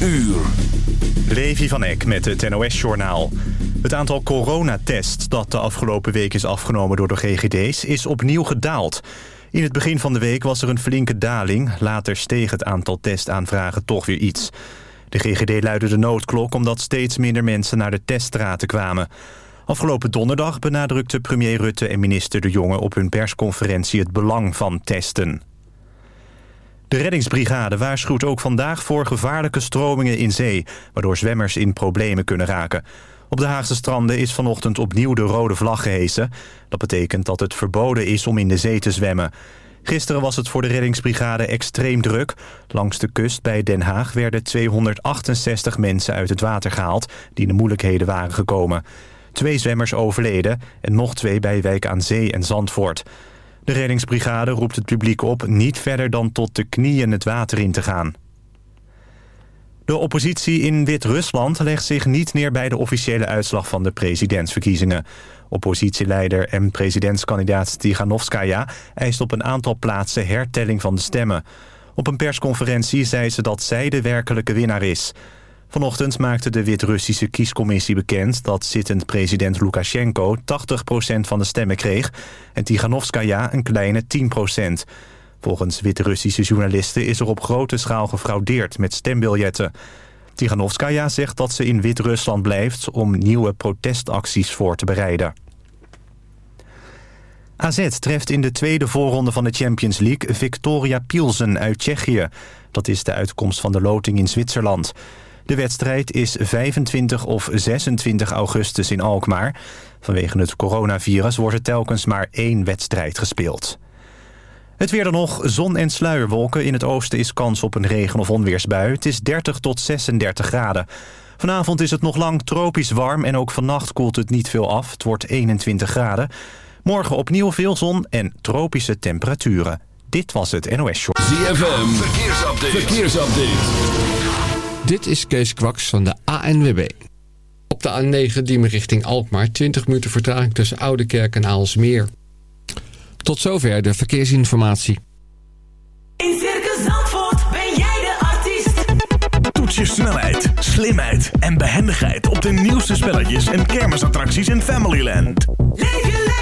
uur. Levi van Eck met het NOS-journaal. Het aantal coronatests dat de afgelopen week is afgenomen door de GGD's is opnieuw gedaald. In het begin van de week was er een flinke daling. Later steeg het aantal testaanvragen toch weer iets. De GGD luidde de noodklok omdat steeds minder mensen naar de teststraten kwamen. Afgelopen donderdag benadrukte premier Rutte en minister De Jonge op hun persconferentie het belang van testen. De reddingsbrigade waarschuwt ook vandaag voor gevaarlijke stromingen in zee... waardoor zwemmers in problemen kunnen raken. Op de Haagse stranden is vanochtend opnieuw de rode vlag gehesen. Dat betekent dat het verboden is om in de zee te zwemmen. Gisteren was het voor de reddingsbrigade extreem druk. Langs de kust bij Den Haag werden 268 mensen uit het water gehaald... die in de moeilijkheden waren gekomen. Twee zwemmers overleden en nog twee bij Wijk aan Zee en Zandvoort. De reddingsbrigade roept het publiek op niet verder dan tot de knieën het water in te gaan. De oppositie in Wit-Rusland legt zich niet neer bij de officiële uitslag van de presidentsverkiezingen. Oppositieleider en presidentskandidaat Tiganovskaya eist op een aantal plaatsen hertelling van de stemmen. Op een persconferentie zei ze dat zij de werkelijke winnaar is. Vanochtend maakte de Wit-Russische kiescommissie bekend... dat zittend president Lukashenko 80% van de stemmen kreeg... en Tiganovskaya een kleine 10%. Volgens Wit-Russische journalisten is er op grote schaal gefraudeerd met stembiljetten. Tiganovskaya zegt dat ze in Wit-Rusland blijft... om nieuwe protestacties voor te bereiden. AZ treft in de tweede voorronde van de Champions League... Victoria Pielsen uit Tsjechië. Dat is de uitkomst van de loting in Zwitserland... De wedstrijd is 25 of 26 augustus in Alkmaar. Vanwege het coronavirus wordt er telkens maar één wedstrijd gespeeld. Het weer dan nog, zon en sluierwolken. In het oosten is kans op een regen- of onweersbui. Het is 30 tot 36 graden. Vanavond is het nog lang tropisch warm en ook vannacht koelt het niet veel af. Het wordt 21 graden. Morgen opnieuw veel zon en tropische temperaturen. Dit was het NOS Short. ZFM, verkeersupdate. verkeersupdate. Dit is Kees Kwaks van de ANWB. Op de A9 Diemen richting Alkmaar 20 minuten vertraging tussen Oudekerk en Aalsmeer. Tot zover de verkeersinformatie. In Circus Zandvoort ben jij de artiest. Toets je snelheid, slimheid en behendigheid op de nieuwste spelletjes en kermisattracties in Familyland. Leef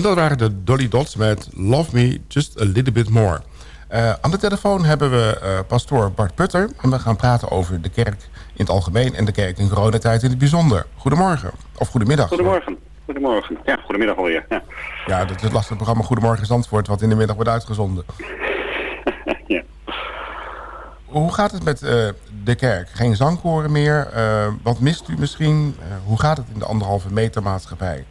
En dat waren de Dolly Dots met Love Me Just a Little Bit More. Eh, aan de telefoon hebben we eh, pastoor Bart Putter. En we gaan praten over de kerk in het algemeen... en de kerk in coronatijd in het bijzonder. Goedemorgen. Of goedemiddag. Goedemorgen. Goedemorgen. Ja, goedemiddag alweer. Ja. Ja, dat is het lastige programma Goedemorgen Zandvoort... wat in de middag wordt uitgezonden. ja. Hoe gaat het met eh, de kerk? Geen zangkoren meer? Wat mist u misschien? Hoe gaat het in de anderhalve meter maatschappij?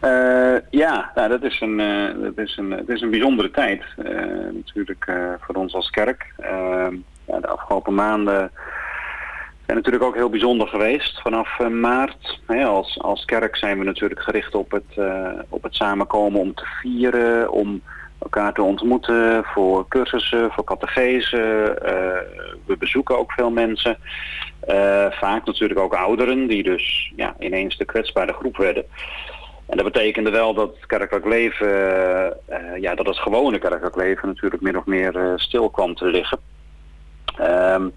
Eh, ja, nou, dat, is een, eh, dat, is een, het is een bijzondere tijd eh, natuurlijk voor ons als kerk. Ja, de afgelopen maanden zijn natuurlijk ook heel bijzonder geweest. Vanaf maart hè, als, als kerk zijn we natuurlijk gericht op het, op het samenkomen om te vieren, om elkaar te ontmoeten voor cursussen, voor catechese. We bezoeken ook veel mensen. Vaak natuurlijk ook ouderen die dus ja, ineens de kwetsbare groep werden. En dat betekende wel dat het kerkelijk leven, eh, eh, ja, dat het gewone kerkelijk leven natuurlijk min of meer eh, stil kwam te liggen. Ehm,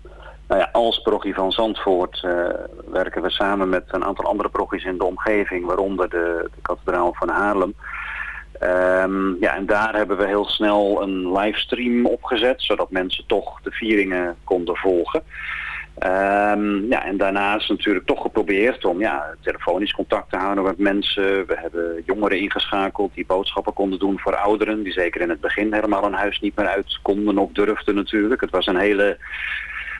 nou ja, als parochie van Zandvoort werken we samen met een aantal andere parochies in de omgeving, waaronder de, de kathedraal van Haarlem. Ehm, ja, en daar hebben we heel snel een livestream opgezet, zodat mensen toch de vieringen konden volgen. Ehm, ja, en daarnaast natuurlijk toch geprobeerd om ja, telefonisch contact te houden met mensen. We hebben jongeren ingeschakeld die boodschappen konden doen voor ouderen. Die zeker in het begin helemaal een huis niet meer uit konden of durfden natuurlijk. Het was een hele,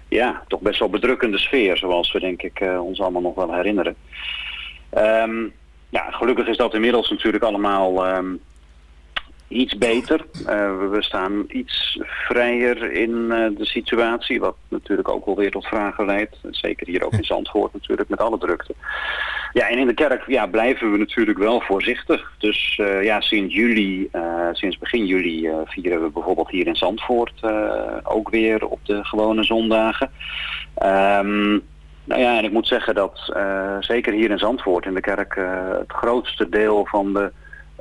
ja, toch best wel bedrukkende sfeer. Zoals we denk ik eh, ons allemaal nog wel herinneren. Ehm, ja, gelukkig is dat inmiddels natuurlijk allemaal ehm, iets beter. Eh, we- staan iets vrijer in eh, de situatie, wat natuurlijk ook wel weer tot vragen leidt. Zeker hier ook in Zandvoort natuurlijk, met alle drukte. Ja, en in de kerk ja, blijven we natuurlijk wel voorzichtig. Dus eh, ja, sinds juli, sinds begin juli vieren we bijvoorbeeld hier in Zandvoort ook weer op de gewone zondagen. Ehm, nou ja, en ik moet zeggen dat zeker hier in Zandvoort in de kerk het grootste deel van de,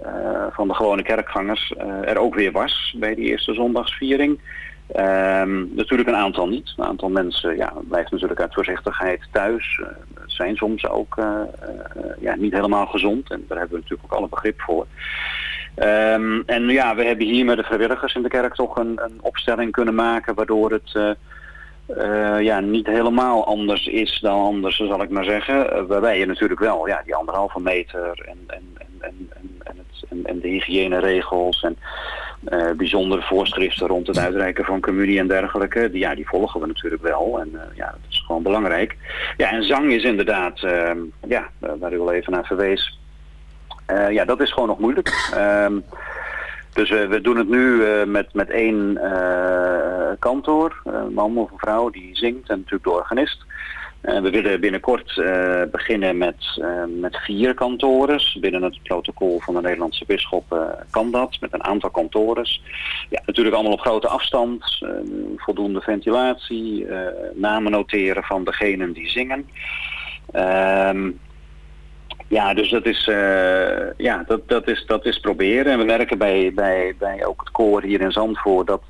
eh, van de gewone kerkgangers eh, er ook weer was bij die eerste zondagsviering. Ehm, natuurlijk een aantal niet. Een aantal mensen ja, blijft natuurlijk uit voorzichtigheid thuis. Eh, zijn soms ook ja, niet helemaal gezond. En daar hebben we natuurlijk ook alle begrip voor. Ehm, en ja, we hebben hier met de vrijwilligers in de kerk toch een, een opstelling kunnen maken waardoor het ja, niet helemaal anders is dan anders, zal ik maar zeggen. Waarbij je natuurlijk wel ja, die anderhalve meter en, en, en, en, en, de hygiëneregels en eh, bijzondere voorschriften rond het uitreiken van communie en dergelijke, die, ja, die volgen we natuurlijk wel. En eh, ja, dat is gewoon belangrijk. Ja, en zang is inderdaad, ehm, ja, waar u al even naar verwees, eh, ja, dat is gewoon nog moeilijk. Ehm, dus eh, we doen het nu met, met één kantoor, een man of een vrouw die zingt en natuurlijk de organist. Eh, we willen binnenkort eh, beginnen met, eh, met vier kantores. Binnen het protocol van de Nederlandse bisschop kan dat, met een aantal kantores. Ja, natuurlijk allemaal op grote afstand, voldoende ventilatie, namen noteren van degenen die zingen. Ehm, ja, dus dat is, ja, dat, dat, is, dat is proberen. En we merken bij, bij, bij ook het koor hier in Zandvoort dat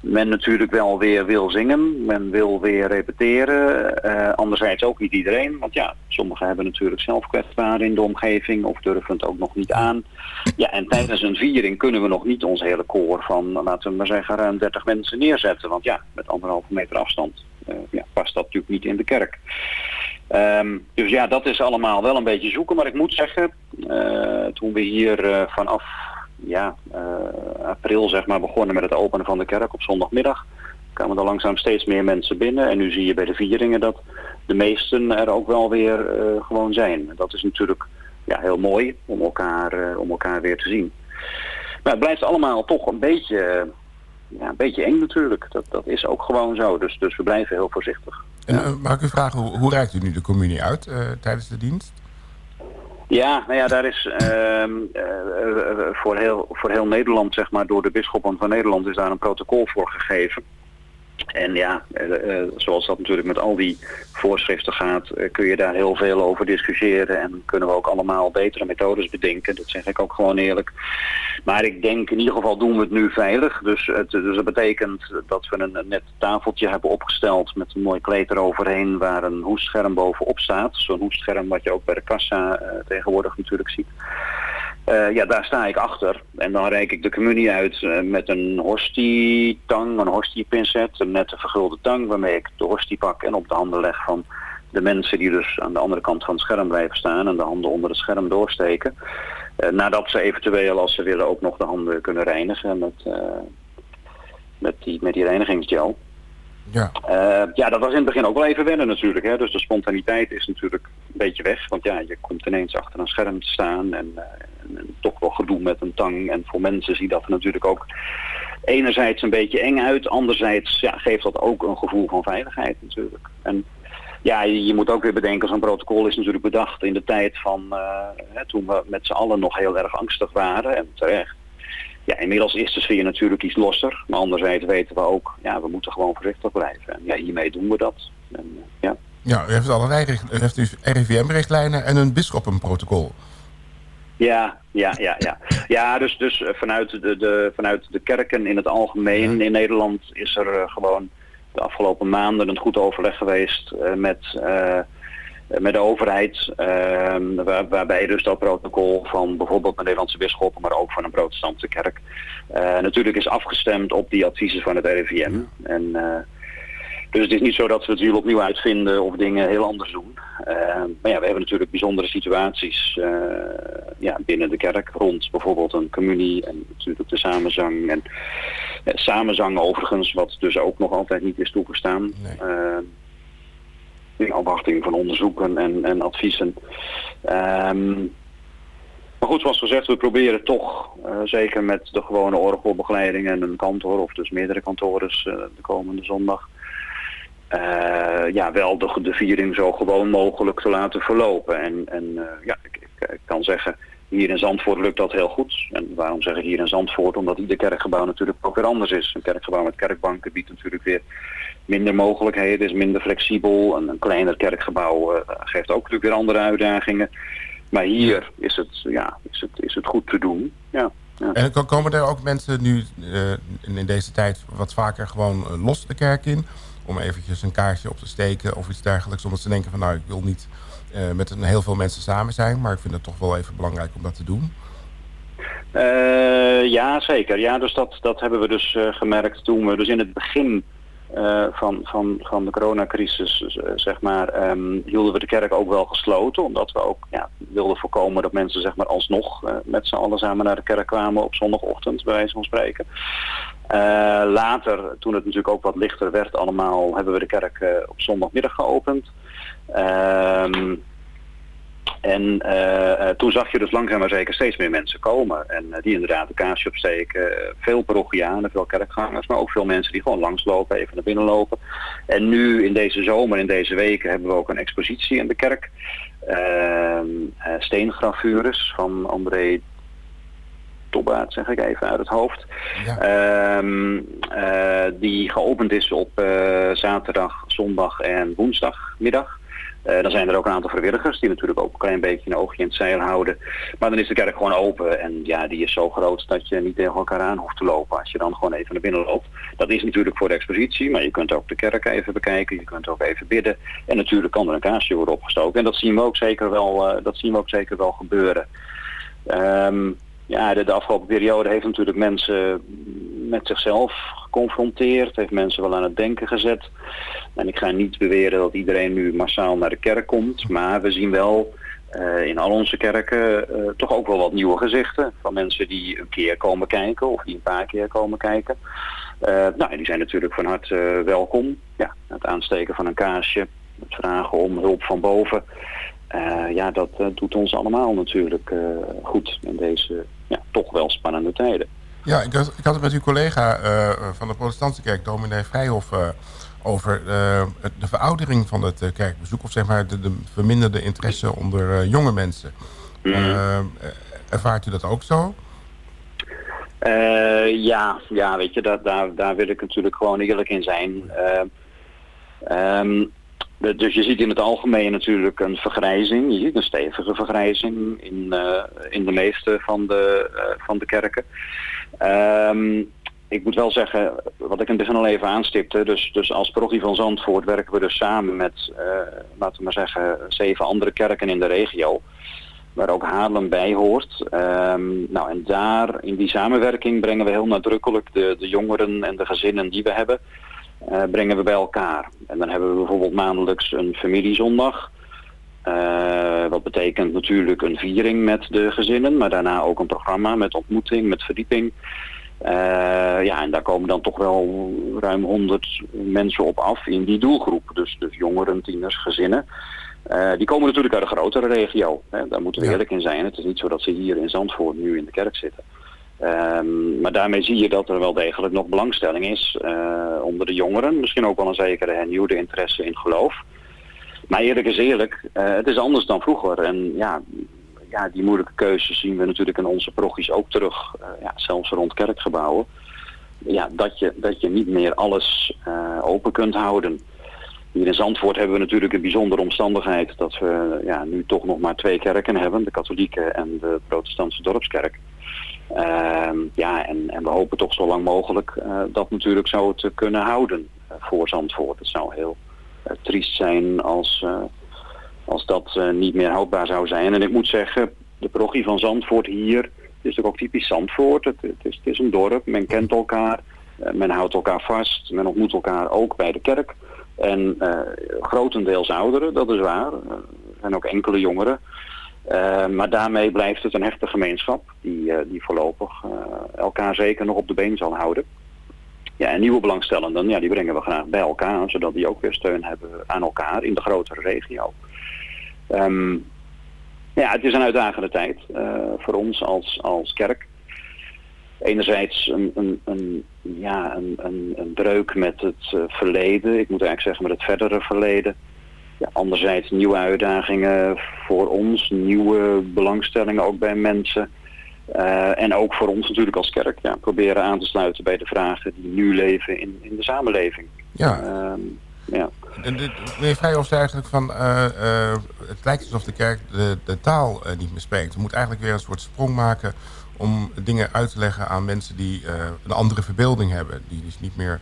men natuurlijk wel weer wil zingen. Men wil weer repeteren. Eh, anderzijds ook niet iedereen. Want ja, sommigen hebben natuurlijk zelf kwetsbaren in de omgeving of durven het ook nog niet aan. Ja, en tijdens een viering kunnen we nog niet ons hele koor van, laten we maar zeggen, ruim 30 mensen neerzetten. Want ja, met anderhalve meter afstand eh, ja, past dat natuurlijk niet in de kerk. Ehm, dus ja, dat is allemaal wel een beetje zoeken. Maar ik moet zeggen, eh, toen we hier vanaf ja, eh, april zeg maar, begonnen met het openen van de kerk op zondagmiddag, kwamen er langzaam steeds meer mensen binnen. En nu zie je bij de vieringen dat de meesten er ook wel weer eh, gewoon zijn. Dat is natuurlijk ja, heel mooi om elkaar, eh, om elkaar weer te zien. Maar het blijft allemaal toch een beetje, ja, een beetje eng natuurlijk. Dat, dat is ook gewoon zo. Dus, dus we blijven heel voorzichtig. En, eh, mag ik u vragen, hoe, hoe reikt u nu de communie uit tijdens de dienst? Ja, nou ja, daar is ehm, eh, eh, voor, heel, voor heel Nederland, zeg maar, door de bisschoppen van Nederland is daar een protocol voor gegeven. En ja, eh, eh, zoals dat natuurlijk met al die voorschriften gaat, eh, kun je daar heel veel over discussiëren en kunnen we ook allemaal betere methodes bedenken. Dat zeg ik ook gewoon eerlijk. Maar ik denk in ieder geval doen we het nu veilig. Dus, het, dus dat betekent dat we een, net tafeltje hebben opgesteld met een mooi kleed eroverheen waar een hoestscherm bovenop staat. Zo'n hoestscherm wat je ook bij de kassa tegenwoordig natuurlijk ziet. Eh, ja, daar sta ik achter. En dan reik ik de communie uit eh, met een horstie-tang, een horstie-pincet, een nette vergulde tang, waarmee ik de horstie pak en op de handen leg van de mensen die dus aan de andere kant van het scherm blijven staan en de handen onder het scherm doorsteken. Eh, nadat ze eventueel, als ze willen, ook nog de handen kunnen reinigen met, met, die, met die reinigingsgel. Ja. Ja, dat was in het begin ook wel even wennen natuurlijk. Hè? Dus de spontaniteit is natuurlijk een beetje weg. Want ja, je komt ineens achter een scherm te staan en toch wel gedoe met een tang. En voor mensen ziet dat er natuurlijk ook enerzijds een beetje eng uit. Anderzijds ja, geeft dat ook een gevoel van veiligheid natuurlijk. En ja, je, moet ook weer bedenken, zo'n protocol is natuurlijk bedacht in de tijd van eh, toen we met z'n allen nog heel erg angstig waren. En terecht. Ja, inmiddels is de sfeer natuurlijk iets losser. Maar anderzijds weten we ook, ja, we moeten gewoon voorzichtig blijven. En ja, hiermee doen we dat. En, eh, ja. Ja, u heeft allerlei u RIVM-richtlijnen en een bisschoppenprotocol. Ja, ja, ja, ja. Ja, dus, dus eh, vanuit, de, de, vanuit de kerken in het algemeen in Nederland is er eh, gewoon de afgelopen maanden een goed overleg geweest eh, met, met de overheid. ehm, waar- waarbij dus dat protocol van bijvoorbeeld de Nederlandse bisschoppen, maar ook van een protestantse kerk, natuurlijk is afgestemd op die adviezen van het RIVM. En, dus het is niet zo dat we het wiel opnieuw uitvinden of dingen heel anders doen. Eh, maar ja, we hebben natuurlijk bijzondere situaties eh, ja, binnen de kerk rond bijvoorbeeld een communie en natuurlijk de samenzang. En samenzang overigens, wat dus ook nog altijd niet is toegestaan. Eh, in afwachting van onderzoeken en, en adviezen. Ehm, maar goed, zoals gezegd, we proberen toch, zeker met de gewone orgelbegeleiding en een kantoor, of dus meerdere kantores eh, de komende zondag, eh, ja, wel de, de viering zo gewoon mogelijk te laten verlopen. En, en eh, ja, ik, ik, ik kan zeggen, hier in Zandvoort lukt dat heel goed. En waarom zeg ik hier in Zandvoort? Omdat ieder kerkgebouw natuurlijk ook weer anders is. Een kerkgebouw met kerkbanken biedt natuurlijk weer minder mogelijkheden, is minder flexibel. En een kleiner kerkgebouw eh, geeft ook natuurlijk weer andere uitdagingen. Maar hier is het, ja, is het, is het goed te doen. Ja, ja. En ko- komen er ook mensen nu in deze tijd wat vaker gewoon los de kerk in? Om eventjes een kaartje op te steken of iets dergelijks. Omdat ze denken van nou, ik wil niet eh, met een heel veel mensen samen zijn. Maar ik vind het toch wel even belangrijk om dat te doen. Eh, ja, zeker. Ja, dus dat, dat hebben we dus eh, gemerkt toen we dus in het begin van, van, van de coronacrisis, eh, zeg maar, ehm, hielden we de kerk ook wel gesloten. Omdat we ook ja, wilden voorkomen dat mensen zeg maar alsnog met z'n allen samen naar de kerk kwamen op zondagochtend, bij wijze van spreken. Eh, later, toen het natuurlijk ook wat lichter werd allemaal, hebben we de kerk eh, op zondagmiddag geopend. Ehm en eh, toen zag je dus langzaam maar zeker steeds meer mensen komen. En die inderdaad een kaarsje opsteken. Veel parochianen, veel kerkgangers, maar ook veel mensen die gewoon langslopen, even naar binnen lopen. En nu in deze zomer, in deze weken, hebben we ook een expositie in de kerk. Steengravures van André Tobbaat, zeg ik even uit het hoofd. Ehm, eh, die geopend is op eh, zaterdag, zondag en woensdagmiddag. Eh, dan zijn er ook een aantal vrijwilligers die natuurlijk ook een klein beetje een oogje in het zeil houden. Maar dan is de kerk gewoon open en ja, die is zo groot dat je niet tegen elkaar aan hoeft te lopen als je dan gewoon even naar binnen loopt. Dat is natuurlijk voor de expositie, maar je kunt ook de kerk even bekijken, je kunt ook even bidden. En natuurlijk kan er een kaarsje worden opgestoken. En dat zien we ook zeker wel, dat zien we ook zeker wel gebeuren. Ehm, ja, de, afgelopen periode heeft natuurlijk mensen met zichzelf geconfronteerd, heeft mensen wel aan het denken gezet. En ik ga niet beweren dat iedereen nu massaal naar de kerk komt, maar we zien wel eh, in al onze kerken eh, toch ook wel wat nieuwe gezichten van mensen die een keer komen kijken of die een paar keer komen kijken. Eh, nou, en die zijn natuurlijk van harte welkom. Ja, het aansteken van een kaarsje, het vragen om hulp van boven. Ja, dat doet ons allemaal natuurlijk goed in deze ja, toch wel spannende tijden. Ja, ik had, ik had het met uw collega eh, van de protestantse kerk, dominee Vrijhof, eh, over eh, de veroudering van het kerkbezoek. Of zeg maar de, de verminderde interesse onder jonge mensen. Eh, ervaart u dat ook zo? Ja, ja, weet je, daar, daar, daar wil ik natuurlijk gewoon eerlijk in zijn. Eh, ehm, dus je ziet in het algemeen natuurlijk een vergrijzing. Je ziet een stevige vergrijzing in, eh, in de meeste van de, eh, van de kerken. Ehm, ik moet wel zeggen, wat ik in het begin al even aanstipte, dus, dus als parochie van Zandvoort werken we dus samen met, eh, laten we maar zeggen, zeven andere kerken in de regio. waar ook Haarlem bij hoort. Ehm, nou, en daar, in die samenwerking, brengen we heel nadrukkelijk de, de jongeren en de gezinnen die we hebben, eh, brengen we bij elkaar. En dan hebben we bijvoorbeeld maandelijks een familiezondag. Eh, wat betekent natuurlijk een viering met de gezinnen, maar daarna ook een programma met ontmoeting, met verdieping. Eh, ja, en daar komen dan toch wel ruim 100 mensen op af in die doelgroep. Dus, dus jongeren, tieners, gezinnen. Die komen natuurlijk uit een grotere regio. Hè. Daar moeten we Ja. eerlijk in zijn. Het is niet zo dat ze hier in Zandvoort nu in de kerk zitten. Ehm, maar daarmee zie je dat er wel degelijk nog belangstelling is eh, onder de jongeren. Misschien ook wel een zekere hernieuwde interesse in geloof. Maar eerlijk is eerlijk, eh, het is anders dan vroeger. En ja, ja, die moeilijke keuzes zien we natuurlijk in onze progies ook terug. eh, ja, zelfs rond kerkgebouwen. Ja, dat je, dat je niet meer alles open kunt houden. Hier in Zandvoort hebben we natuurlijk een bijzondere omstandigheid dat we ja, nu toch nog maar twee kerken hebben. De katholieke en de protestantse dorpskerk. Ehm, ja, en, en we hopen toch zo lang mogelijk eh, dat natuurlijk zo te kunnen houden eh, voor Zandvoort. Het zou heel eh, triest zijn als, als dat niet meer houdbaar zou zijn. En ik moet zeggen, de parochie van Zandvoort hier is ook typisch Zandvoort. Het, het, is, het is een dorp, men kent elkaar, men houdt elkaar vast, men ontmoet elkaar ook bij de kerk. En grotendeels ouderen, dat is waar. Er zijn ook enkele jongeren. Eh, maar daarmee blijft het een hechte gemeenschap die, eh, die voorlopig eh, elkaar zeker nog op de been zal houden. Ja, en nieuwe belangstellenden, ja, die brengen we graag bij elkaar, zodat die ook weer steun hebben aan elkaar in de grotere regio. Ehm, ja, het is een uitdagende tijd voor ons als, als kerk. Enerzijds een, een, een, ja, een, een, een breuk met het verleden, ik moet eigenlijk zeggen met het verdere verleden. Ja, anderzijds nieuwe uitdagingen voor ons, nieuwe belangstellingen ook bij mensen. Eh, en ook voor ons natuurlijk als kerk. Ja, proberen aan te sluiten bij de vragen die nu leven in, in de samenleving. Ja. Ehm, ja. En dit- Meneer zei eigenlijk van, eh, eh, het lijkt alsof de kerk de, de taal niet meer spreekt. We moeten eigenlijk weer een soort sprong maken om dingen uit te leggen aan mensen die een andere verbeelding hebben. Die dus niet meer,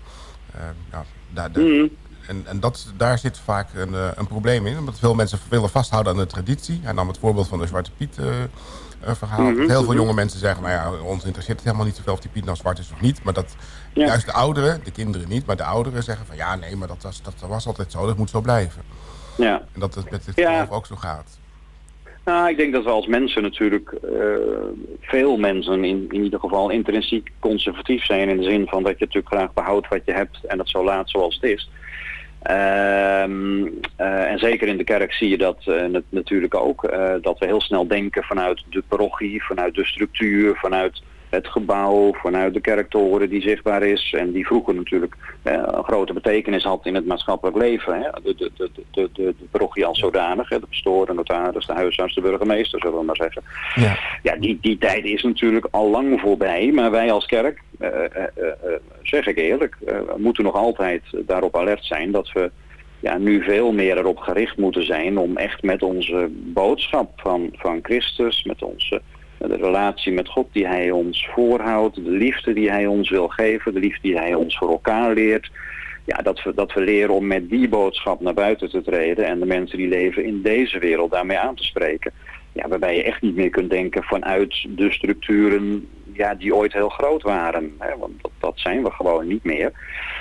daar, daar- Mhm. En, en dat, daar zit vaak een, eh, een probleem in. Omdat veel mensen willen vasthouden aan de traditie. Hij nam het voorbeeld van de Zwarte Piet eh, eh, verhaal. Mhm, heel veel jonge mensen zeggen, nou ja, ons interesseert het helemaal niet zoveel of die Piet nou zwart is of niet. Maar dat Ja. juist de ouderen, de kinderen niet, maar de ouderen zeggen van ja, nee, maar dat was, dat was altijd zo, dat moet zo blijven. ja. En dat het met het Ja. ook zo gaat. Nou, ik denk dat we als mensen natuurlijk, veel mensen in, in ieder geval intrinsiek conservatief zijn. In de zin van dat je natuurlijk graag behoudt wat je hebt en dat zo laat zoals het is. Ehm, eh, en zeker in de kerk zie je dat eh, nat- natuurlijk ook. eh, dat we heel snel denken vanuit de parochie, vanuit de structuur, vanuit het gebouw, vanuit de kerktoren die zichtbaar is. En die vroeger natuurlijk eh, een grote betekenis had in het maatschappelijk leven. Hè? De, de, de, de, de, parochie als zodanig, hè? de pastoor, de notaris, de huisarts, de burgemeester, zullen we maar zeggen. Ja. Ja, die, die tijd is natuurlijk al lang voorbij. Maar wij als kerk, zeg ik eerlijk, eh, moeten nog altijd daarop alert zijn dat we ja, nu veel meer erop gericht moeten zijn om echt met onze boodschap van, van Christus, met onze de relatie met God die hij ons voorhoudt, de liefde die hij ons wil geven, de liefde die hij ons voor elkaar leert. Ja, dat we, dat we leren om met die boodschap naar buiten te treden en de mensen die leven in deze wereld daarmee aan te spreken. Ja, waarbij je echt niet meer kunt denken vanuit de structuren ja, die ooit heel groot waren. Hè? Want dat, dat zijn we gewoon niet meer.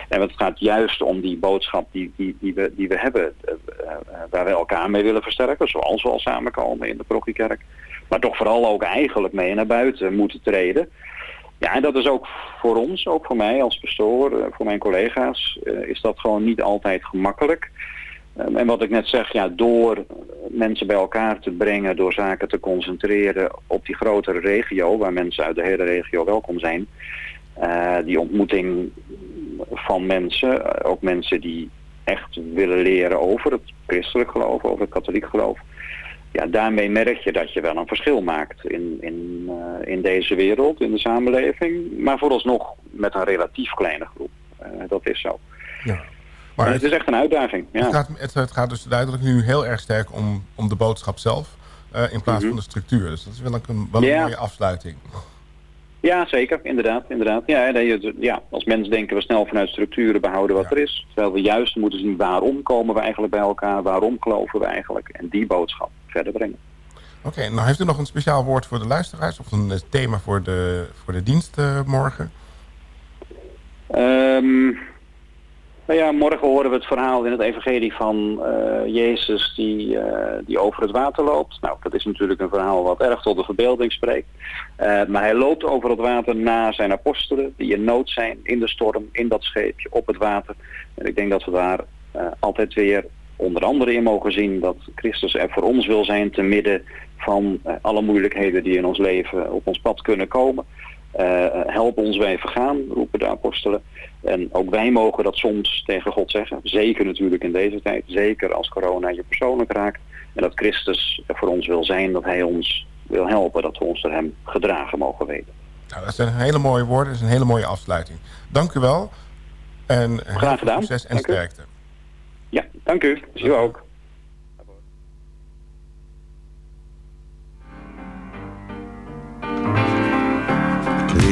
En het gaat juist om die boodschap die, die, die, we, die we hebben, eh, eh, waar we elkaar mee willen versterken, zoals we al samenkomen in de Prokiekerk. Maar toch vooral ook eigenlijk mee naar buiten moeten treden. Ja, en dat is ook voor ons, ook voor mij als pastoor, eh, voor mijn collega's, is dat gewoon niet altijd gemakkelijk. Um, en wat ik net zeg, ja, door mensen bij elkaar te brengen, door zaken te concentreren op die grotere regio, waar mensen uit de hele regio welkom zijn, uh, die ontmoeting van mensen, uh, ook mensen die echt willen leren over het christelijk geloof, over het katholiek geloof. Ja, daarmee merk je dat je wel een verschil maakt in, in, uh, in deze wereld, in de samenleving. Maar vooralsnog met een relatief kleine groep. Dat is zo. Ja. Maar het, is echt een uitdaging. Ja. Het, gaat, het, het, gaat dus duidelijk nu heel erg sterk om, om de boodschap zelf. Uh, in plaats mm -hmm. van de structuur. Dus dat is wel een, wel een mooie afsluiting. Ja, zeker. Inderdaad. inderdaad. Ja, ja, als mens denken we snel vanuit structuren behouden wat ja. er is. Terwijl we juist moeten zien waarom komen we eigenlijk bij elkaar. Waarom geloven we eigenlijk. En die boodschap verder brengen. Oké, nou heeft u nog een speciaal woord voor de luisteraars... of een eh, thema voor de, voor de dienst eh, morgen? Ehm, nou ja, morgen horen we het verhaal in het evangelie van eh, Jezus die, eh, die over het water loopt. Nou, dat is natuurlijk een verhaal wat erg tot de verbeelding spreekt. Eh, maar hij loopt over het water na zijn apostelen die in nood zijn, in de storm, in dat scheepje, op het water. En ik denk dat we daar altijd weer onder andere in mogen zien dat Christus er voor ons wil zijn te midden van alle moeilijkheden die in ons leven op ons pad kunnen komen. Eh, help ons wij vergaan, roepen de apostelen. En ook wij mogen dat soms tegen God zeggen. Zeker natuurlijk in deze tijd. Zeker als corona je persoonlijk raakt. En dat Christus voor ons wil zijn. Dat hij ons wil helpen. Dat we ons door hem gedragen mogen weten. Nou, dat zijn hele mooie woorden. Dat is een hele mooie afsluiting. Dank u wel. En veel Graag gedaan. succes en Dank u. sterkte. Ja, dank u. Zie u ook.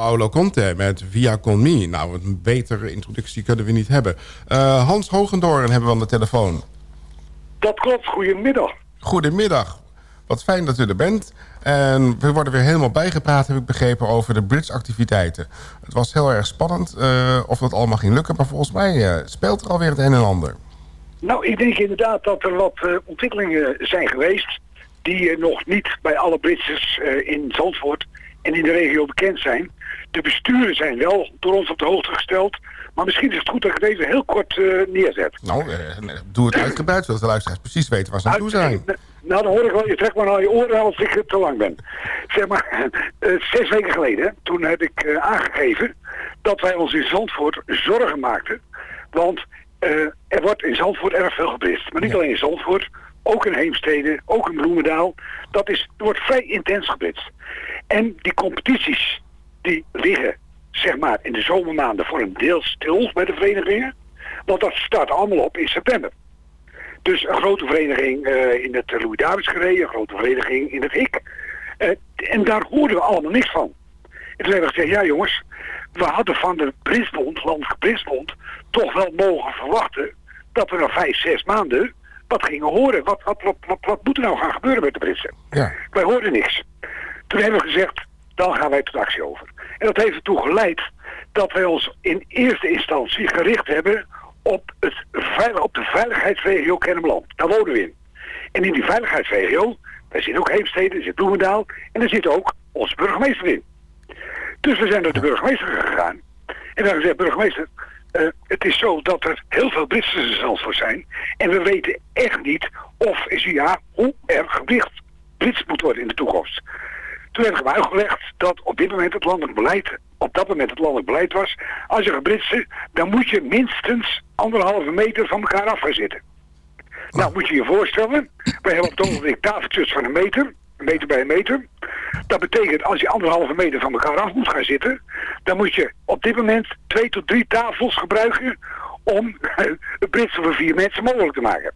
Paolo Conte met Via Con Me. Nou, een betere introductie kunnen we niet hebben. Eh, Hans Hogendoorn hebben we aan de telefoon. Dat klopt, goedemiddag. Goedemiddag. Wat fijn dat u er bent. En we worden weer helemaal bijgepraat, heb ik begrepen, over de bridge-activiteiten. Het was heel erg spannend eh, of dat allemaal ging lukken. Maar volgens mij eh, speelt er alweer het een en ander. Nou, ik denk inderdaad dat er wat ontwikkelingen zijn geweest... die nog niet bij alle Britses eh, in Zandvoort en in de regio bekend zijn. De besturen zijn wel door ons op de hoogte gesteld... maar misschien is het goed dat ik het even heel kort eh, neerzet. Nou, eh, doe het uitgebreid, zodat de luisteraars precies weten waar ze aan toe zijn. Nou, dan hoor ik wel, je trekt maar naar je oren als ik eh, te lang ben. Zeg maar, eh, zes weken geleden, toen heb ik eh, aangegeven dat wij ons in Zandvoort zorgen maakten. Want eh, er wordt in Zandvoort erg veel geblist. Maar niet alleen in Zandvoort, ook in Heemstede, ook in Bloemendaal. Dat is, er wordt vrij intens geblitst. En die competities, die liggen, zeg maar, in de zomermaanden voor een deel stil bij de verenigingen. Want dat start allemaal op in september. Dus een grote vereniging eh, in het Louis Davids gereden, een grote vereniging in het HIK. Eh, en daar hoorden we allemaal niks van. En toen hebben we gezegd, ja jongens, we hadden van de Brisbond, Landelijke Brisbond, toch wel mogen verwachten dat we na vijf, zes maanden wat gingen horen. Wat, wat, wat, wat, wat moet er nou gaan gebeuren met de Britsen? Ja. Wij hoorden niks. Toen hebben we gezegd, dan gaan wij tot actie over. En dat heeft ertoe geleid dat wij ons in eerste instantie gericht hebben op, het, op de veiligheidsregio Kennemerland. Daar wonen we in. En in die veiligheidsregio, daar zit ook Heemstede, daar zit Bloemendaal en daar zit ook onze burgemeester in. Dus we zijn naar de burgemeester gegaan. En hebben gezegd, burgemeester, eh, het is zo dat er heel veel Britsen zelfs voor zijn. En we weten echt niet of, is ja, hoe er gewicht Brits moet worden in de toekomst. Toen ik hem uitgelegd dat op dit moment het landelijk beleid, op dat moment het landelijk beleid was, als je gaat britsen, dan moet je minstens anderhalve meter van elkaar af gaan zitten. Nou, moet je je voorstellen, wij hebben op het ogenblik tafeltjes van een meter, een meter bij een meter. Dat betekent, als je anderhalve meter van elkaar af moet gaan zitten, dan moet je op dit moment twee tot drie tafels gebruiken om het Britsen voor vier mensen mogelijk te maken.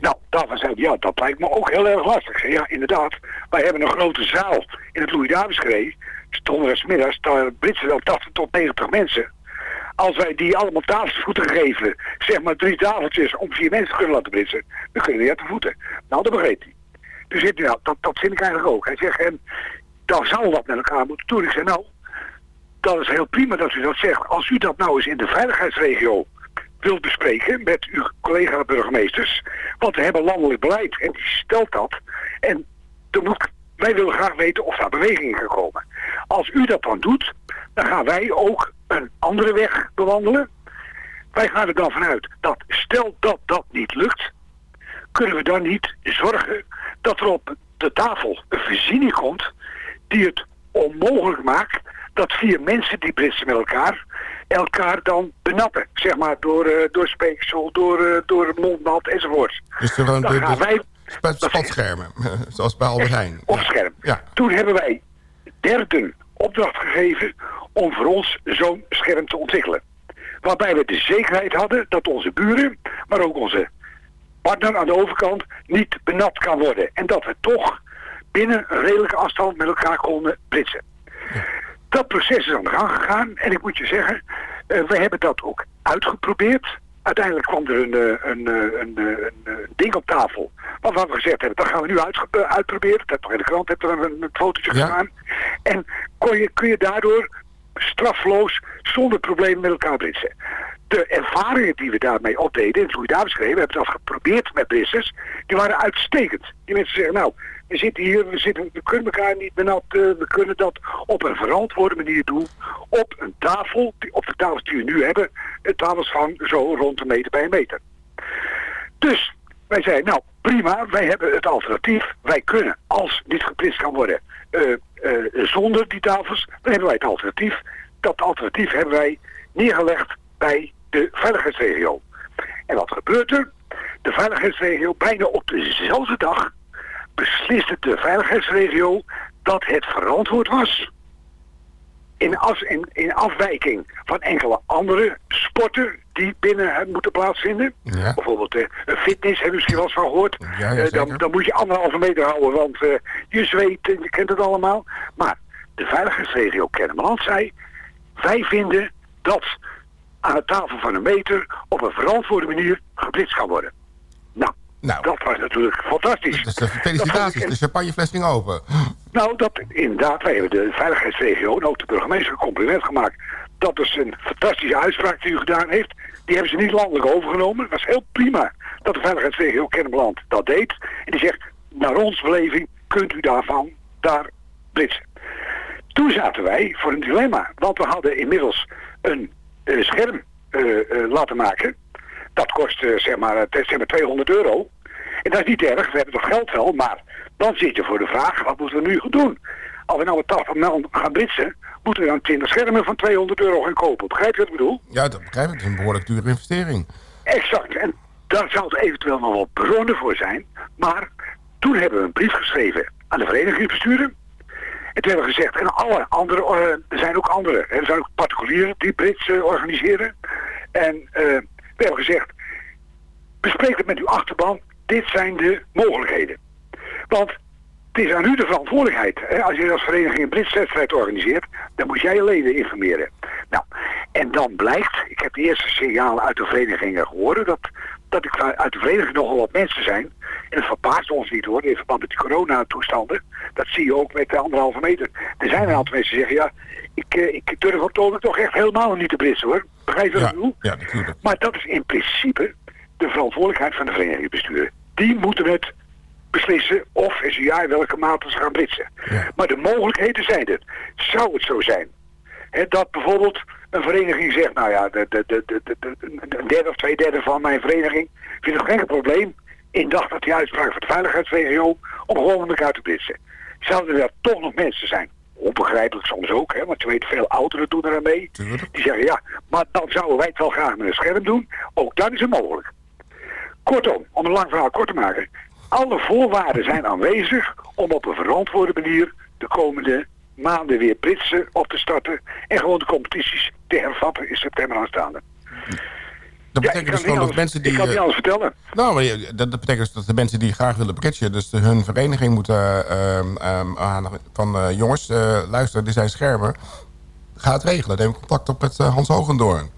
Nou, daarvan zei hij, ja, dat lijkt me ook heel erg lastig. Ja, inderdaad, wij hebben een grote zaal in het Louis Davidsgeree. Donderdagsmiddags, daar Britsen wel 80 tot 90 mensen. Als wij die allemaal tafelvoeten geven, zeg maar drie tafeltjes om vier mensen kunnen laten britsen, dan kunnen die uit de voeten. Nou, dat begreep hij. Dus zit nou, dat, dat vind ik eigenlijk ook. Hij zegt, en dan zou wat met elkaar moeten doen. Ik zei, nou, dat is heel prima dat u dat zegt. Als u dat nou eens in de veiligheidsregio wilt bespreken met uw collega burgemeesters, want we hebben landelijk beleid en die stelt dat. En dan moet, wij willen graag weten of daar beweging in kan komen. Als u dat dan doet, dan gaan wij ook een andere weg bewandelen. Wij gaan er dan vanuit dat stel dat dat niet lukt, kunnen we dan niet zorgen dat er op de tafel een voorziening komt die het onmogelijk maakt dat vier mensen die britsen met elkaar elkaar dan benatten. Zeg maar door, eh, door speeksel, door, eh, door mondnat enzovoort. Dus gewoon Dan de, gaan wij spat- spatschermen, zoals bij Albert Heijn. op scherm. Ja. Toen hebben wij derden opdracht gegeven om voor ons zo'n scherm te ontwikkelen. Waarbij we de zekerheid hadden dat onze buren, maar ook onze partner aan de overkant niet benat kan worden. En dat we toch binnen een redelijke afstand met elkaar konden britsen. Dat proces is aan de gang gegaan en ik moet je zeggen, eh, we hebben dat ook uitgeprobeerd. Uiteindelijk kwam er een, eh, een, eh, een, een, ding op tafel waarvan we gezegd hebben, dat gaan we nu eh, uitproberen. Dat toch in de krant heb er een, een fotootje Ja. gedaan. En kon je, kun je daardoor strafloos, zonder problemen met elkaar britsen. De ervaringen die we daarmee opdeden, in het Louis Davids geschreven, we hebben het al geprobeerd met britsers, die waren uitstekend. Die mensen zeggen, nou, we zitten hier, we, zitten, we kunnen elkaar niet benat, eh, we kunnen dat op een verantwoorde manier doen, op een tafel, op de tafels die we nu hebben, tafels van zo rond een meter bij een meter. Dus wij zeiden, nou prima, wij hebben het alternatief. Wij kunnen, als niet geplitst kan worden eh, eh, zonder die tafels, dan hebben wij het alternatief. Dat alternatief hebben wij neergelegd bij de veiligheidsregio. En wat gebeurt er? De veiligheidsregio, bijna op dezelfde dag, besliste de veiligheidsregio dat het verantwoord was in, af, in, in afwijking van enkele andere sporten die binnen moeten plaatsvinden. Ja. Bijvoorbeeld een fitness, hebben we misschien wel eens van gehoord. Ja, ja, Eh, dan, dan moet je anderhalve meter houden, want eh, je zweet en je kent het allemaal. Maar de veiligheidsregio Kennemerland zei, wij vinden dat aan de tafel van een meter op een verantwoorde manier geblitst kan worden. Nou, dat was natuurlijk fantastisch. Dus Dat vond felicitaties, de champagnefles ging open. nou, dat inderdaad, wij hebben de veiligheidsregio en ook de burgemeester een compliment gemaakt. Dat is een fantastische uitspraak die u gedaan heeft. Die hebben ze niet landelijk overgenomen. Het was heel prima dat de veiligheidsregio Kennemerland dat deed. En die zegt, naar ons beleving kunt u daarvan daar blitsen. Toen zaten wij voor een dilemma. Want we hadden inmiddels een eh, scherm eh, eh, laten maken. Dat kost zeg, maar, zeg maar 200 euro. En dat is niet erg, we hebben dat geld wel. Maar dan zit je voor de vraag, wat moeten we nu gaan doen? Als we nou met 80 man gaan britsen, moeten we dan 20 schermen van 200 euro gaan kopen. Begrijp je wat ik bedoel? Ja, dat begrijp ik. Het is een behoorlijk dure investering. Exact. En daar zou het eventueel nog wel bronnen voor zijn. Maar toen hebben we een brief geschreven aan de verenigingsbesturen. En toen hebben we gezegd, en alle andere, eh, er zijn ook andere. Er zijn ook particulieren die Brits eh, organiseren. En eh, we hebben gezegd, bespreek het met uw achterban. Dit zijn de mogelijkheden. Want het is aan u de verantwoordelijkheid. Hè? Als je als vereniging een Brits wedstrijd organiseert, dan moet jij je leden informeren. Nou, en dan blijkt, ik heb de eerste signalen uit de verenigingen gehoord, dat, dat ik uit de vereniging nogal wat mensen zijn. En het verbaast ons niet hoor, in verband met die coronatoestanden. Dat zie je ook met de anderhalve meter. Er zijn een aantal mensen die zeggen, ja, ik, eh, ik durf oktober toch echt helemaal niet te britsen hoor. Begrijp je wat ik bedoel? Ja, natuurlijk. Maar dat is in principe de verantwoordelijkheid van de verenigingsbesturen. Die moeten het beslissen of en zo ja welke mate ze gaan britsen. Maar de mogelijkheden zijn er. Zou het zo zijn hè, dat bijvoorbeeld een vereniging zegt, nou ja, de, de, de, de, de- de- een derde of twee derde van mijn vereniging vindt het geen probleem in dag dat die uitspraak van de veiligheidsregio om gewoon met elkaar te britsen. Zouden er toch nog mensen zijn? Onbegrijpelijk soms ook, hè, want je weet veel ouderen doen er aan mee. Die zeggen ja, maar dan zouden wij het wel graag met een scherm doen. Ook dat is het mogelijk. Kortom, om een lang verhaal kort te maken. Alle voorwaarden zijn aanwezig om op een verantwoorde manier de komende maanden weer britsen op te starten. En gewoon de competities te hervatten in september aanstaande. Dat betekent dus gewoon dat mensen die... ik kan niet eh, anders vertellen. Nou, maar dat, dat betekent dus dat de mensen die graag willen bridgen... dus hun vereniging moeten ehm, ehm, aan van... eh, jongens, eh, luister, er zijn schermen. Ga het regelen. Neem contact op met Hans Hogendoorn.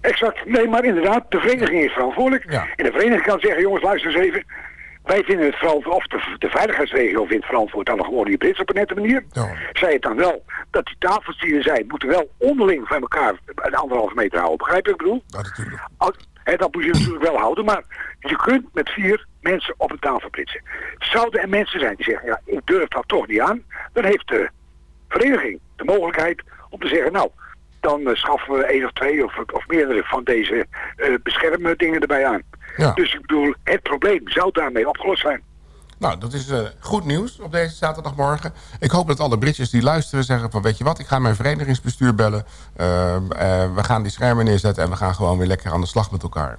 Exact. Nee, maar inderdaad, de vereniging is verantwoordelijk. En de vereniging kan zeggen, jongens, luister eens even. Wij vinden het verantwoord, of de, de veiligheidsregio vindt verantwoord dan gewoon die Brits op een nette manier. Zij het dan wel, dat die tafels die er zijn, moeten wel onderling van elkaar een anderhalve meter houden. Begrijp je wat ik bedoel? Ja, natuurlijk. Hè, dat moet je natuurlijk wel houden, maar je kunt met vier mensen op een tafel britsen. Zouden er mensen zijn die zeggen, ja, ik durf dat toch niet aan, dan heeft de vereniging de mogelijkheid om te zeggen, nou, dan eh, schaffen we één of twee of, of meerdere van deze eh beschermdingen erbij aan. Ja. Dus ik bedoel, het probleem zou daarmee opgelost zijn. Nou, dat is eh, goed nieuws op deze zaterdagmorgen. Ik hoop dat alle Britjes die luisteren zeggen van... weet je wat, ik ga mijn verenigingsbestuur bellen. Ehm, eh, we gaan die schermen neerzetten... en we gaan gewoon weer lekker aan de slag met elkaar.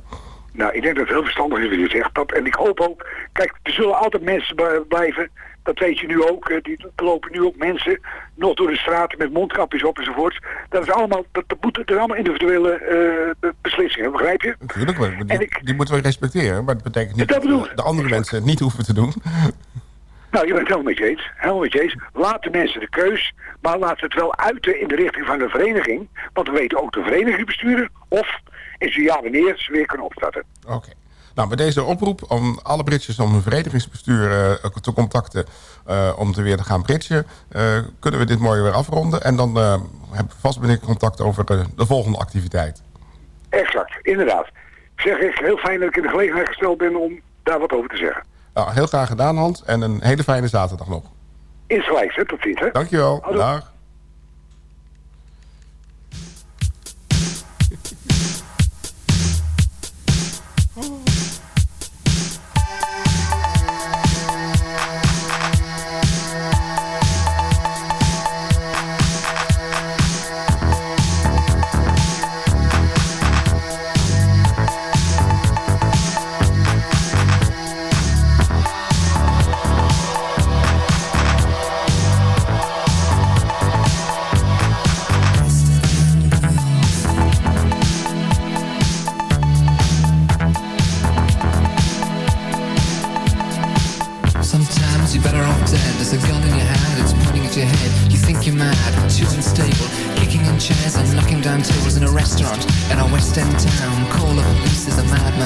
Nou, ik denk dat het heel verstandig is wat je zegt. Dat, en ik hoop ook, kijk, er zullen altijd mensen blijven. Dat weet je nu ook. eh, Die, er lopen nu ook mensen nog door de straten met mondkapjes op enzovoort. Dat is allemaal, dat, dat, moet, dat is allemaal individuele eh, be- beslissingen, begrijp je? Natuurlijk, maar die, die moeten we respecteren. Maar dat betekent niet dat, de- de andere mensen het niet hoeven te doen. Nou, je bent het helemaal met je eens. Helemaal met je eens. Laat de mensen de keus, maar laat het wel uiten in de richting van de vereniging. Want we weten ook de vereniging besturen of, en zo ja wanneer, ze weer kunnen opstarten. Oké. Nou, bij deze oproep om alle Britjes om hun verenigingsbestuur eh, te contacten... eh, om te weer te gaan bridgen, eh, kunnen we dit mooi weer afronden. En dan hebben we vast meneer contact over de volgende activiteit. Exact, inderdaad. Ik zeg echt heel fijn dat ik in de gelegenheid gesteld ben om daar wat over te zeggen. Nou, heel graag gedaan, Hans. En een hele fijne zaterdag nog. Insgelijks, hè? Tot ziens, hè? Dankjewel. Hallo. Dag.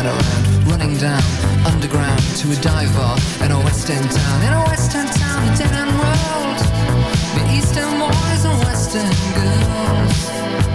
There's around. Running down underground to a dive bar in a West End town. In a West End town, a dead end world. The Eastern boys and Western girls.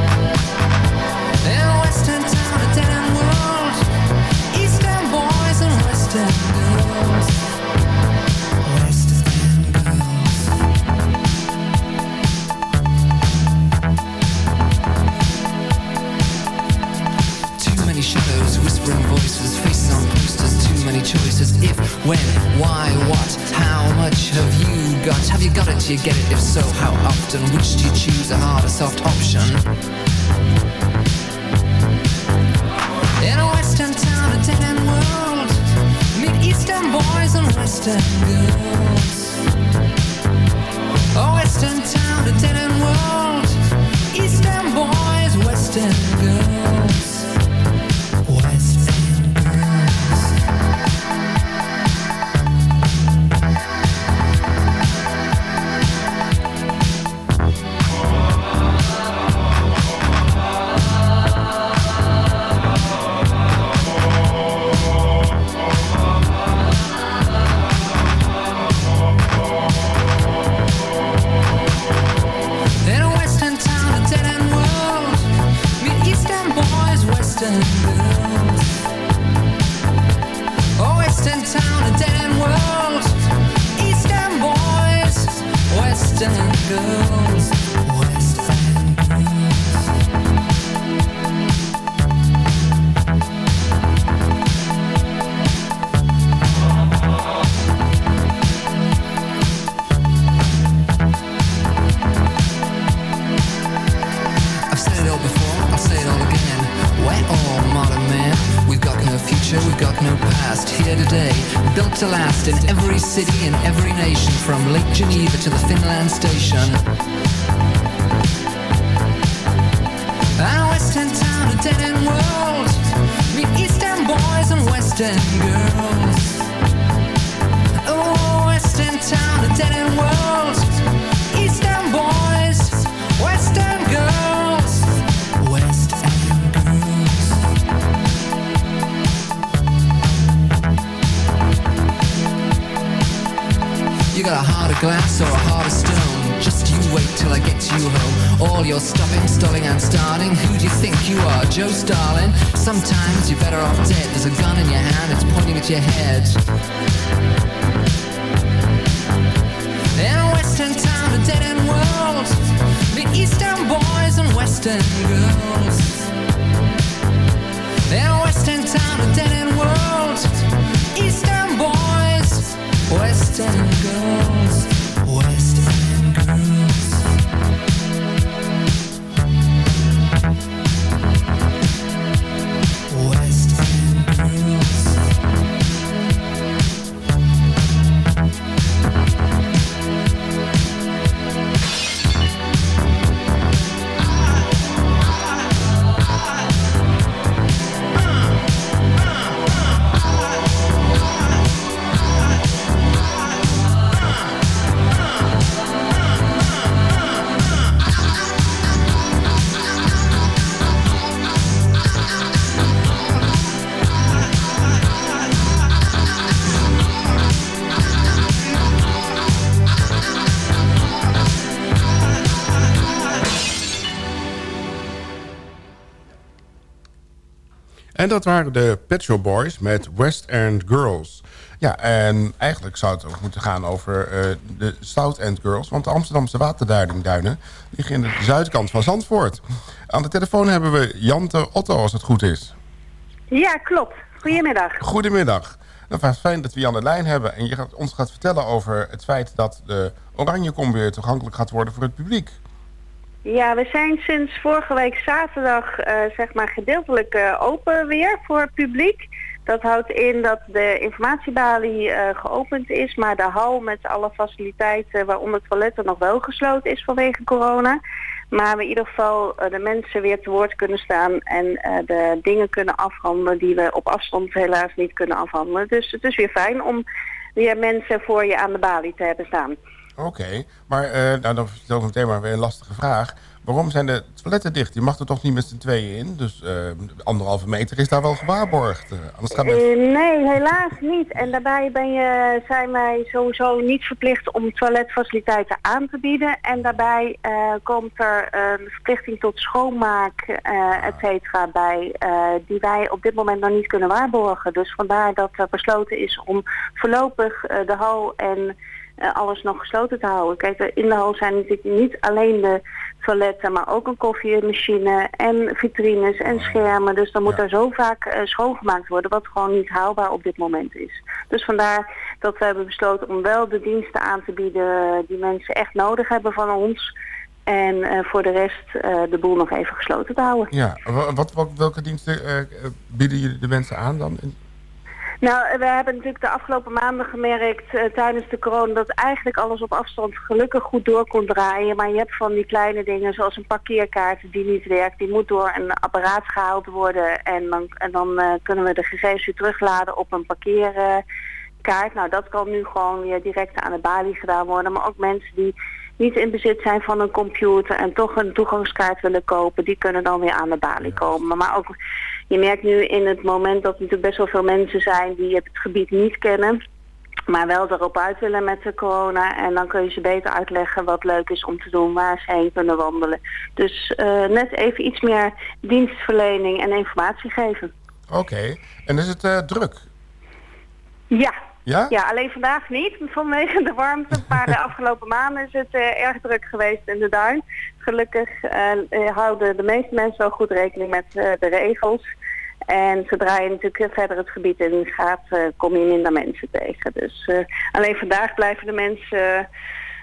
Do you get it? If so, how often? Which do you choose, a hard or soft option? In a western town, a dead end world, meet eastern boys and western girls. To last in every city, in every nation, from Lake Geneva to the Finland station. And West End town, a dead end world. Meet East End boys and West End girls. Oh, West End town, a dead end world. You got a heart of glass or a heart of stone. Just you wait till I get you home. All your stopping, stalling, and starting. Who do you think you are, Joe Starling? Sometimes you're better off dead. There's a gun in your hand, it's pointing at your head. In Western town, a dead end world. The Eastern boys and Western girls. In Western town, a dead end world. Boys, Western girls, En dat waren de Pet Shop Boys met West End Girls. Ja, en eigenlijk zou het ook moeten gaan over eh, de South End Girls. Want de Amsterdamse waterduinen liggen in de zuidkant van Zandvoort. Aan de telefoon hebben we Jante Otto, als het goed is. Ja, klopt. Goedemiddag. Goedemiddag. Nou, het fijn dat we je aan de lijn hebben. En je gaat, ons gaat vertellen over het feit dat de Oranjekom weer toegankelijk gaat worden voor het publiek. Ja, we zijn sinds vorige week zaterdag eh, zeg maar gedeeltelijk eh, open weer voor het publiek. Dat houdt in dat de informatiebalie eh, geopend is, maar de hal met alle faciliteiten, waaronder toiletten, nog wel gesloten is vanwege corona. Maar we in ieder geval de mensen weer te woord kunnen staan en de dingen kunnen afhandelen die we op afstand helaas niet kunnen afhandelen. Dus het is weer fijn om weer mensen voor je aan de balie te hebben staan. Oké, maar eh, nou, dan stel ik meteen maar weer een lastige vraag. Waarom zijn de toiletten dicht? Je mag er toch niet met z'n tweeën in? Dus eh, anderhalve meter is daar wel gewaarborgd. Eh, anders mensen... Eh, nee, helaas niet. En daarbij ben je, zijn wij sowieso niet verplicht om toiletfaciliteiten aan te bieden. En daarbij komt er een verplichting tot schoonmaak, et cetera, bij, die wij op dit moment nog niet kunnen waarborgen. Dus vandaar dat er besloten is om voorlopig de hal en alles nog gesloten te houden. Kijk, er- in de hal zijn natuurlijk niet alleen de toiletten, maar ook een koffiemachine en vitrines en schermen. Dus dan moet er zo vaak eh, schoongemaakt worden, wat gewoon niet haalbaar op dit moment is. Dus vandaar dat we hebben besloten om wel de diensten aan te bieden die mensen echt nodig hebben van ons. En eh, voor de rest eh, de boel nog even gesloten te houden. Ja, wa- wat, wat, welke diensten eh, eh, bieden jullie de mensen aan dan? Nou, we hebben natuurlijk de afgelopen maanden gemerkt eh, tijdens de corona dat eigenlijk alles op afstand gelukkig goed door kon draaien. Maar je hebt van die kleine dingen zoals een parkeerkaart die niet werkt. Die moet door een apparaat gehaald worden en dan, en dan eh, kunnen we de gegevens weer terugladen op een parkeerkaart. Nou, dat kan nu gewoon weer direct aan de balie gedaan worden. Maar ook mensen die niet in bezit zijn van een computer en toch een toegangskaart willen kopen, die kunnen dan weer aan de balie komen. Maar ook, je merkt nu in het moment dat er natuurlijk best wel veel mensen zijn die het gebied niet kennen, maar wel erop uit willen met de corona. En dan kun je ze beter uitleggen wat leuk is om te doen, waar ze heen kunnen wandelen. Dus eh, net even iets meer dienstverlening en informatie geven. Oké, en is het eh, druk? Ja, Ja? Ja, alleen vandaag niet vanwege de warmte. Maar de afgelopen maanden is het eh, erg druk geweest in de duin. Gelukkig eh, houden de meeste mensen wel goed rekening met de regels. En zodra je natuurlijk verder het gebied in gaat, eh, kom je minder mensen tegen. Dus eh, alleen vandaag blijven de mensen eh,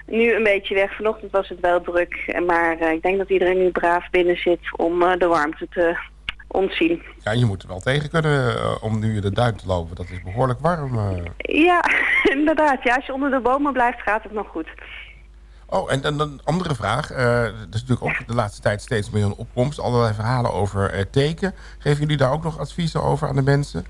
nu een beetje weg. Vanochtend was het wel druk. Maar ik denk dat iedereen nu braaf binnen zit om de warmte te ontzien. Ja, je moet er wel tegen kunnen om nu in de duin te lopen. Dat is behoorlijk warm. Ja, inderdaad. Ja, als je onder de bomen blijft, gaat het nog goed. Oh, en dan een andere vraag. Eh er is natuurlijk ook de laatste tijd steeds meer een opkomst. Allerlei verhalen over eh, teken. Geven jullie daar ook nog adviezen over aan de mensen?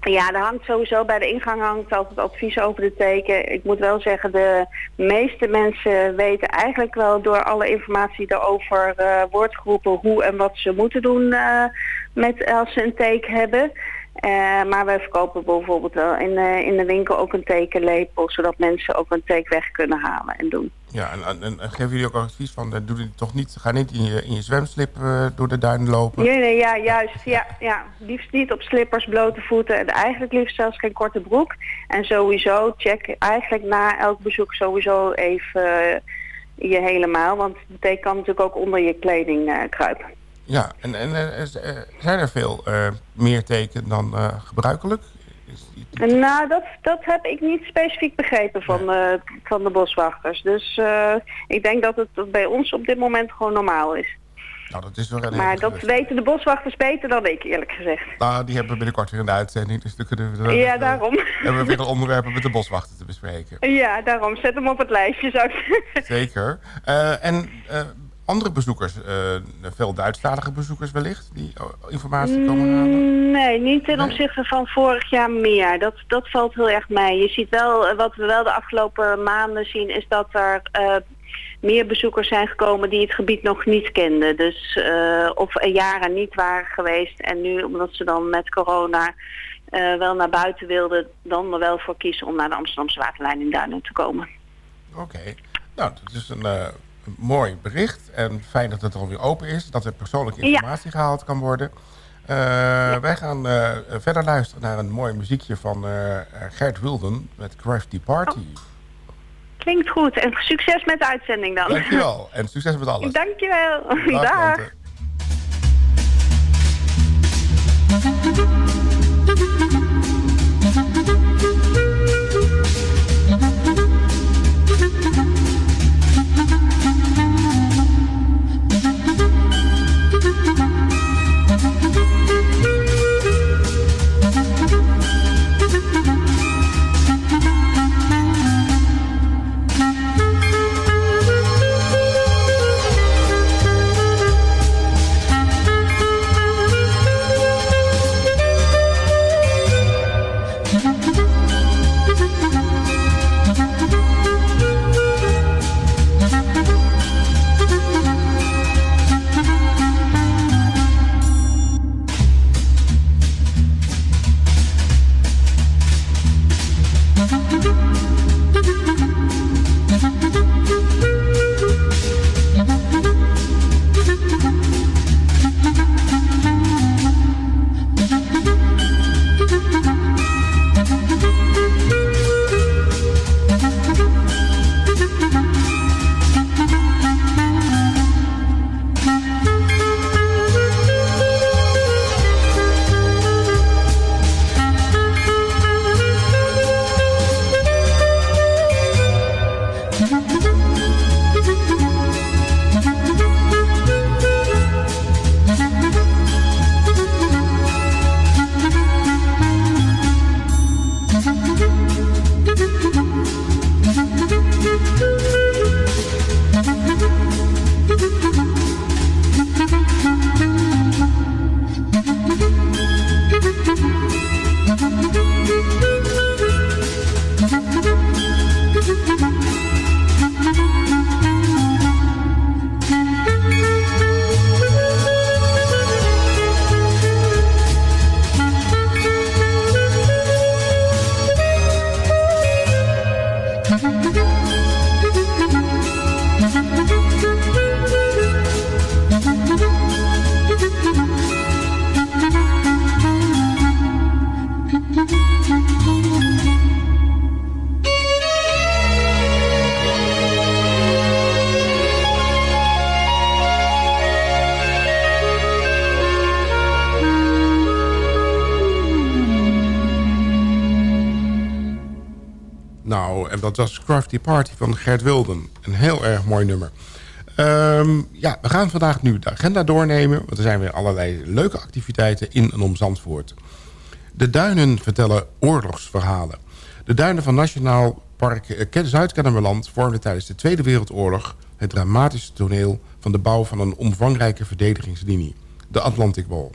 Ja, er hangt sowieso bij de ingang hangt altijd advies over de teken. Ik moet wel zeggen, de meeste mensen weten eigenlijk wel door alle informatie daarover eh wordt geroepen hoe en wat ze moeten doen eh, met, als ze een teken hebben. Eh, maar wij verkopen bijvoorbeeld wel in, de- in de winkel ook een tekenlepel, zodat mensen ook een teken weg kunnen halen en doen. Ja, en, en, en geven jullie ook advies van... eh, doe dit toch niet, ga niet in je, in je zwemslip eh, door de duin lopen? Nee, nee, ja, juist. Ja, ja. Liefst niet op slippers, blote voeten en eigenlijk liefst zelfs geen korte broek. En sowieso check eigenlijk na elk bezoek sowieso even eh, je helemaal. Want de thee kan natuurlijk ook onder je kleding eh, kruipen. Ja, en, en eh, eh, zijn er veel eh, meer teken dan gebruikelijk? Nou, dat, dat heb ik niet specifiek begrepen van, de van de boswachters. Dus ik denk dat het bij ons op dit moment gewoon normaal is. Nou, dat is wel een Maar dat weten de boswachters beter dan ik, eerlijk gezegd. Nou, die hebben we binnenkort weer in de uitzending. Dus dan kunnen we Ja, daarom. hebben we weer onderwerpen met de boswachter te bespreken. Ja, daarom. Zet hem op het lijstje, zou ik zeggen. Zeker. En andere bezoekers, eh, veel Duitsstalige bezoekers wellicht, die eh, informatie komen halen? Mm, Nee, niet ten opzichte van vorig jaar meer. Dat, dat valt heel erg mee. Je ziet wel, eh, wat we wel de afgelopen maanden zien, is dat er meer bezoekers zijn gekomen die het gebied nog niet kenden. Dus of er jaren niet waren geweest en nu, omdat ze dan met corona wel naar buiten wilden, dan er wel voor kiezen om naar de Amsterdamse waterlijn in Duinen te komen. Oké. Nou, dat is een, een mooi bericht. En fijn dat het alweer open is. Dat er persoonlijke Ja. informatie gehaald kan worden. Eh, Wij gaan eh, verder luisteren naar een mooi muziekje van eh, Gert Wilden met Crafty Party. Klinkt goed en succes met de uitzending dan. Dankjewel. En succes met alles. Dankjewel. Dag, Dag. Party van Gert Wilden. Een heel erg mooi nummer. Ehm, ja, we gaan vandaag nu de agenda doornemen. Want er zijn weer allerlei leuke activiteiten in en om Zandvoort. De duinen vertellen oorlogsverhalen. De duinen van Nationaal Park eh, Zuid-Kennemerland vormden tijdens de Tweede Wereldoorlog... het dramatische toneel van de bouw van een omvangrijke verdedigingslinie. De Atlantic Wall.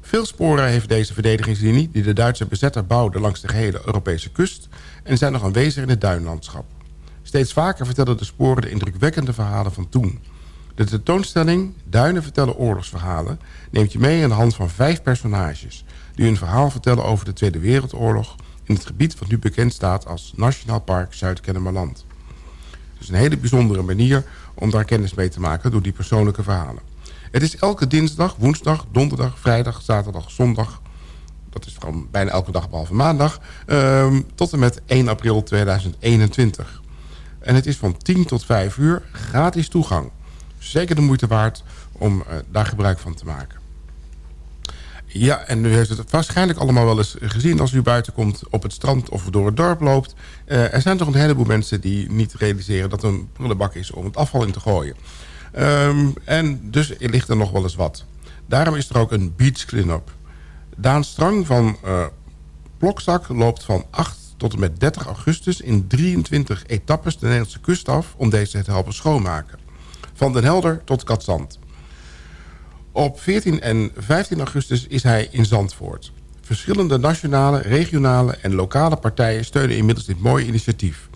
Veel sporen heeft deze verdedigingslinie... die de Duitse bezetter bouwde langs de gehele Europese kust... en zijn nog aanwezig in het duinlandschap. Steeds vaker vertellen de sporen de indrukwekkende verhalen van toen. De tentoonstelling Duinen vertellen oorlogsverhalen... neemt je mee aan de hand van vijf personages... die hun verhaal vertellen over de Tweede Wereldoorlog... in het gebied wat nu bekend staat als Nationaal Park Zuid-Kennemerland. Het is een hele bijzondere manier om daar kennis mee te maken... door die persoonlijke verhalen. Het is elke dinsdag, woensdag, donderdag, vrijdag, zaterdag, zondag... dat is gewoon bijna elke dag behalve maandag... ehm, tot en met 1 april 2021... En het is van 10 tot 5 uur gratis toegang. Zeker de moeite waard om uh, daar gebruik van te maken. Ja, en u heeft het waarschijnlijk allemaal wel eens gezien... als u buiten komt op het strand of door het dorp loopt. Uh, er zijn toch een heleboel mensen die niet realiseren... dat er een prullenbak is om het afval in te gooien. Um, en dus ligt er nog wel eens wat. Daarom is er ook een beach clean-up. Daan Strang van uh, Plokzak loopt van 8 tot en met 30 augustus in 23 etappes de Nederlandse kust af... om deze te helpen schoonmaken. Van Den Helder tot Katzand. Op 14 en 15 augustus is hij in Zandvoort. Verschillende nationale, regionale en lokale partijen steunen inmiddels dit mooie initiatief.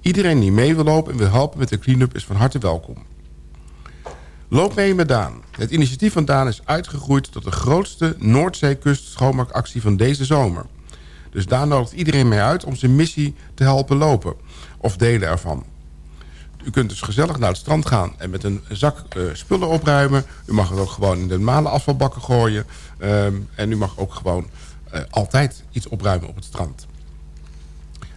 Iedereen die mee wil lopen en wil helpen met de clean-up is van harte welkom. Loop mee met Daan. Het initiatief van Daan is uitgegroeid tot de grootste Noordzeekust schoonmaakactie van deze zomer. Dus daar nodigt iedereen mee uit om zijn missie te helpen lopen. Of delen ervan. U kunt dus gezellig naar het strand gaan en met een zak uh, spullen opruimen. U mag het ook gewoon in de normale afvalbakken gooien. Um, en u mag ook gewoon uh, altijd iets opruimen op het strand.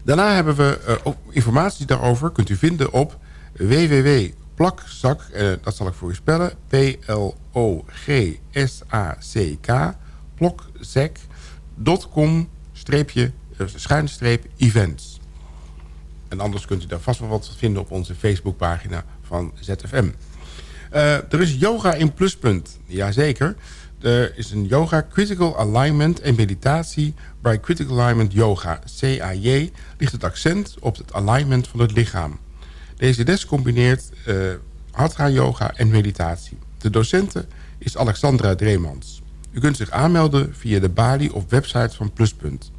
Daarna hebben we ook informatie daarover. Kunt u vinden op www.plakzak. dat zal ik voor u spellen. P-L-O-G-S-A-C-K. Plokzek.com streepje, schuinstreep events. En anders kunt u daar vast wel wat vinden op onze Facebookpagina van ZFM. Uh, er is yoga in pluspunt. Jazeker. Er is een yoga critical alignment en meditatie. Bij critical alignment yoga, CAJ, ligt het accent op het alignment van het lichaam. Deze les combineert uh, hatha yoga en meditatie. De docente is Alexandra Dreemans. U kunt zich aanmelden via de Bali of website van Pluspunt.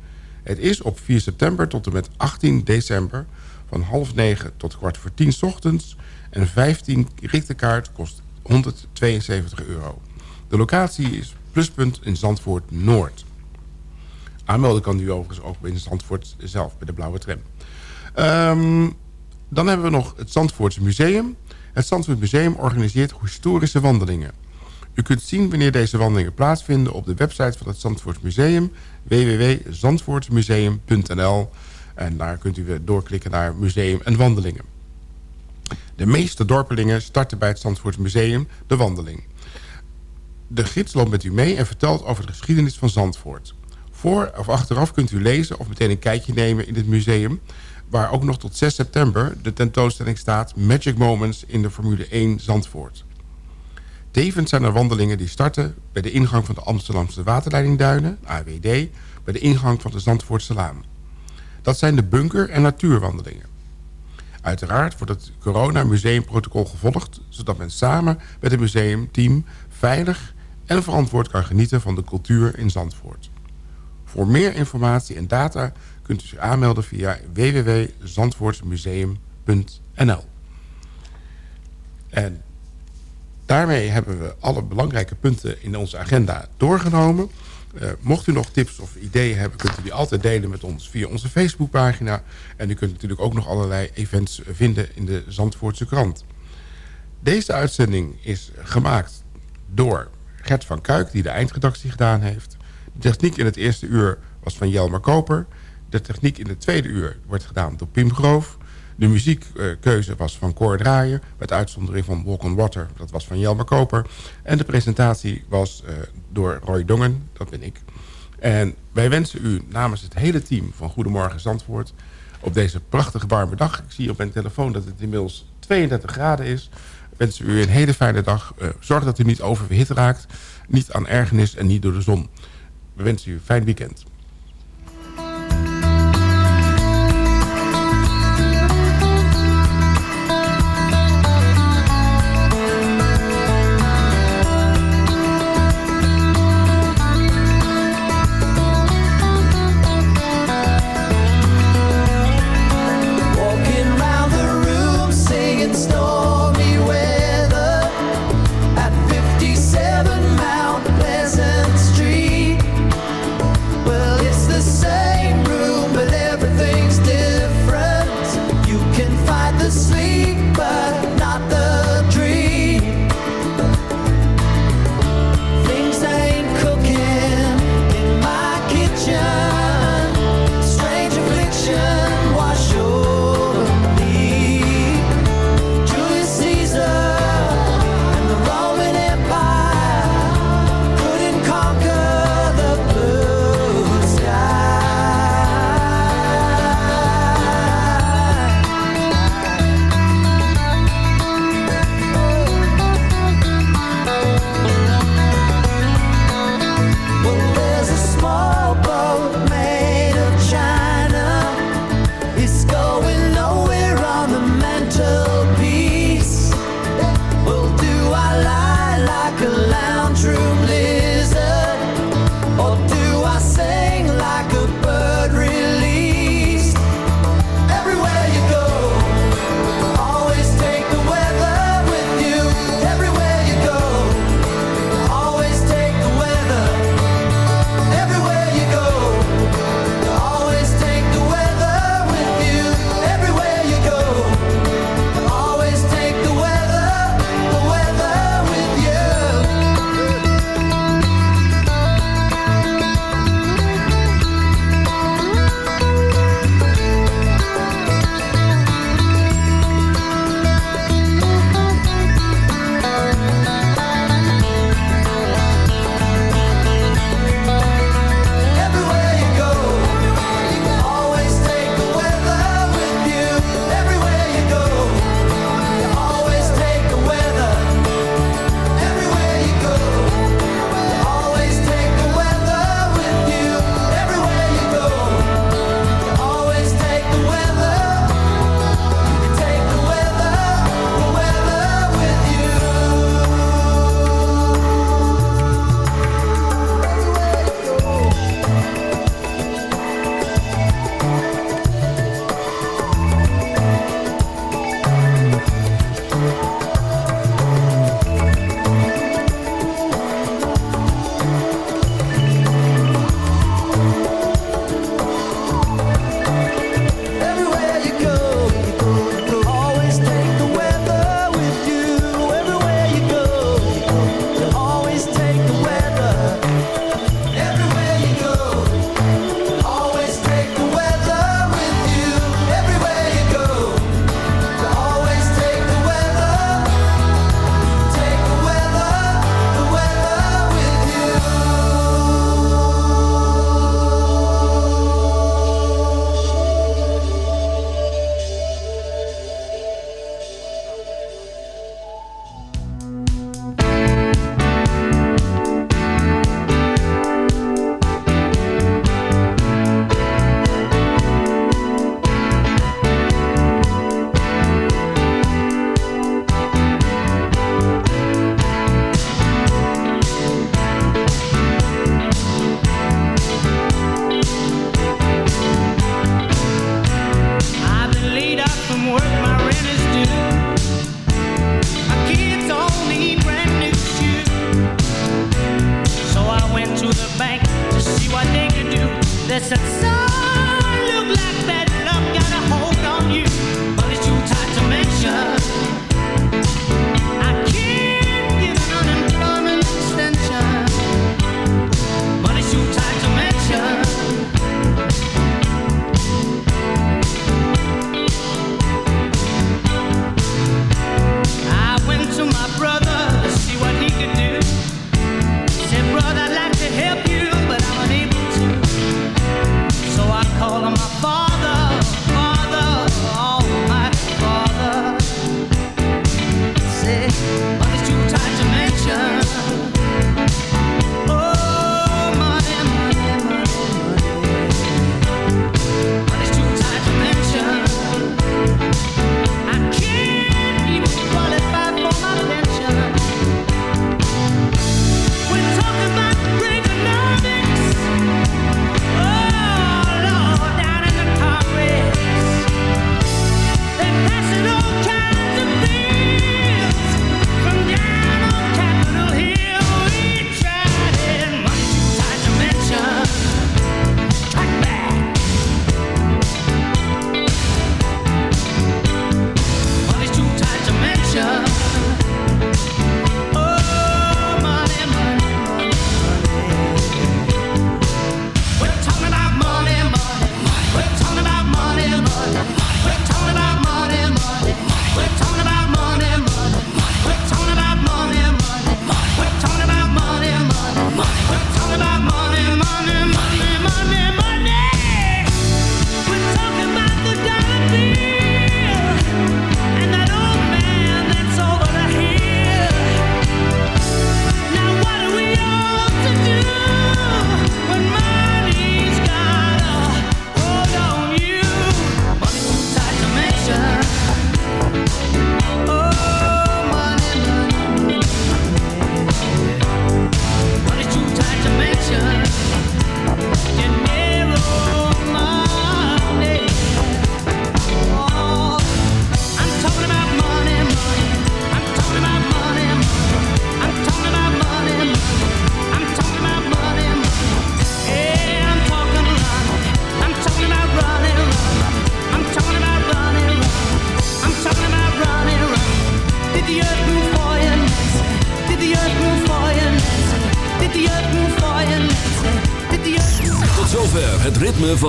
Het is op 4 september tot en met 18 december van half negen tot kwart voor tien ochtends. En 15 richtenkaart kost 172 euro. De locatie is Pluspunt in Zandvoort Noord. Aanmelden kan u overigens ook in Zandvoort zelf, bij de blauwe tram. Um, dan hebben we nog het Zandvoortse Museum. Het Zandvoort Museum organiseert historische wandelingen. U kunt zien wanneer deze wandelingen plaatsvinden op de website van het Zandvoort Museum www.zandvoortmuseum.nl en daar kunt u weer doorklikken naar museum en wandelingen. De meeste dorpelingen starten bij het Zandvoort Museum de wandeling. De gids loopt met u mee en vertelt over de geschiedenis van Zandvoort. Voor of achteraf kunt u lezen of meteen een kijkje nemen in het museum... waar ook nog tot 6 september de tentoonstelling staat... Magic Moments in de Formule 1 Zandvoort. Tevens zijn er wandelingen die starten bij de ingang van de Amsterdamse waterleidingduinen, AWD, bij de ingang van de Zandvoortse Laan. Dat zijn de bunker- en natuurwandelingen. Uiteraard wordt het corona-museumprotocol gevolgd... zodat men samen met het museumteam veilig en verantwoord kan genieten van de cultuur in Zandvoort. Voor meer informatie en data kunt u zich aanmelden via www.zandvoortsmuseum.nl. En Daarmee hebben we alle belangrijke punten in onze agenda doorgenomen. Uh, mocht u nog tips of ideeën hebben, kunt u die altijd delen met ons via onze Facebookpagina. En u kunt natuurlijk ook nog allerlei events vinden in de Zandvoortse krant. Deze uitzending is gemaakt door Gert van Kuik, die de eindredactie gedaan heeft. De techniek in het eerste uur was van Jelmer Koper. De techniek in het tweede uur wordt gedaan door Pim Groof. De muziekkeuze was van Cor Draaier... met uitzondering van Walk on Water, dat was van Jelmer Koper. En de presentatie was uh, door Roy Dongen, dat ben ik. En wij wensen u namens het hele team van Goedemorgen Zandvoort... op deze prachtige warme dag. Ik zie op mijn telefoon dat het inmiddels 32 graden is. Ik wens u een hele fijne dag. Eh, zorg dat u niet oververhit raakt. Niet aan ergernis en niet door de zon. We wensen u een fijn weekend.